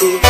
cool.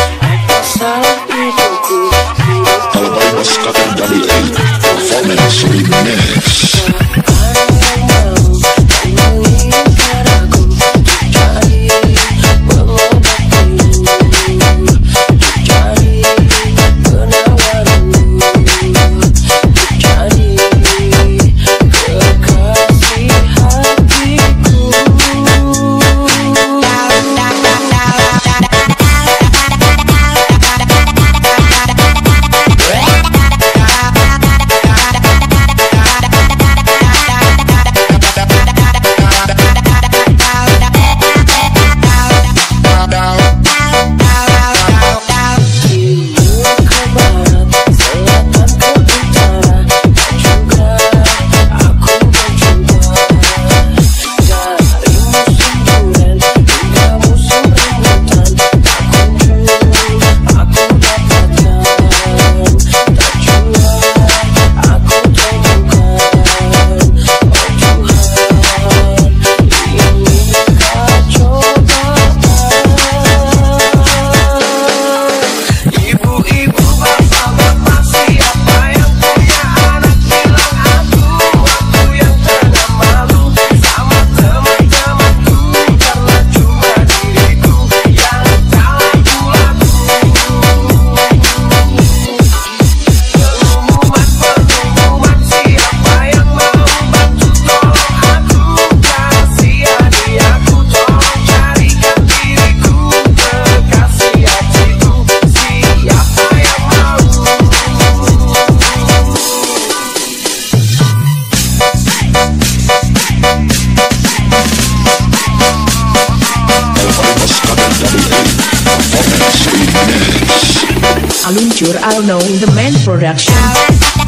Aluncur Alno The Man Production